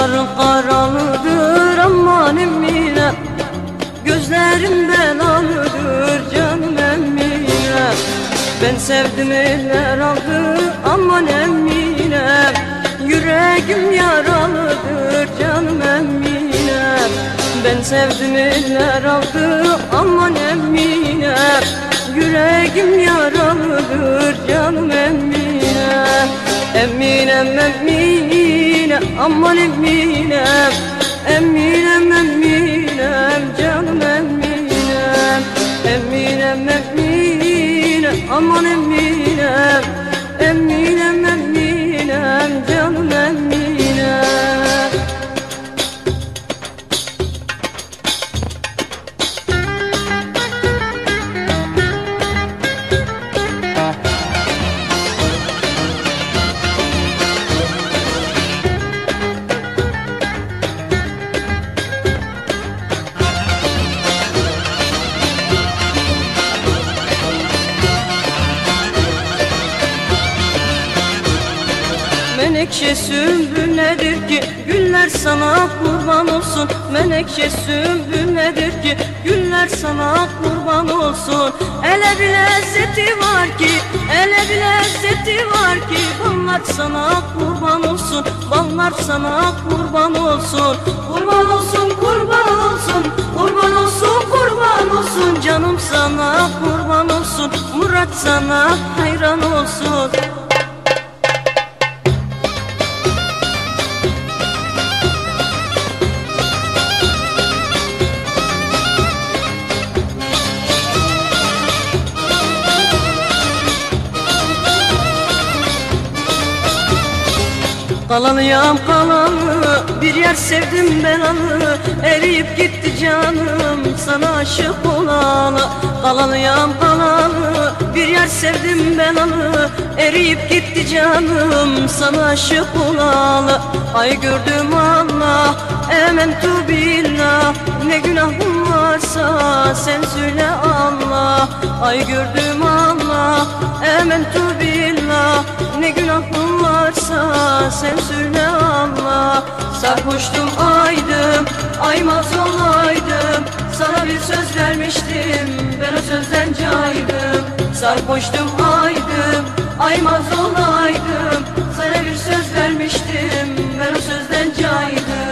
Kaşların karalıdır aman Emine. Gözlerim belalıdır canım Emine. Ben sevdim eller aldı aman Emine. Yüreğim yaralıdır canım Emine. Ben sevdim eller aldı aman Emine. Yüreğim yaralıdır canım Emine. Eminem Emine aman Eminem Eminem Eminem canım Menekşe sümbül nedir ki? Güller sana kurban olsun. Menekşe sümbül nedir ki? Güller sana kurban olsun. Ele bir lezzeti var ki Ele bir lezzeti var ki. Ballar sana kurban olsun. Ballar sana kurban olsun. Kurban olsun kurban olsun. Kurban olsun kurban olsun. Canım sana kurban olsun. Murat sana hayran olsun Kalalıyam kalalı bir yer sevdim belalı Eriyip gitti canım sana aşık olalı Kalalıyam kalalı bir yer sevdim belalı Eriyip gitti canım sana aşık olalı Ay gördüm Allah ementü billah. Ne günahım varsa sen söyle Allah. Ay gördüm Allah ementü billah Ne günahım varsa sen söyle Allah Sarhoştum aydım aymaz olaydım Sana bir söz vermiştim ben o sözden caydım. Sarhoştum aydım aymaz olaydım Sana bir söz vermiştim ben o sözden caydım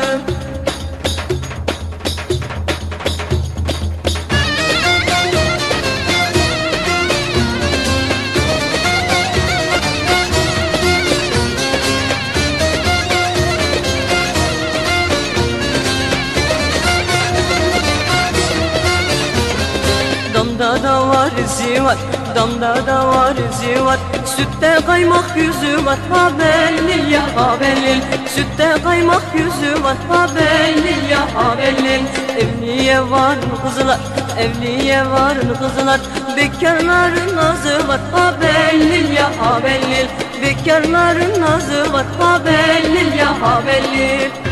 da var damda da var zivat. Sütte kaymak yüzü var, ha bellil ya ha bellil Sütte kaymak yüzü var, ha bellil ya ha bellil Evliye var kızlar, evliye var kızlar Bekarların nazı var, ha bellil ya ha bellil Bekarların nazı var, ha bellil ya ha bellil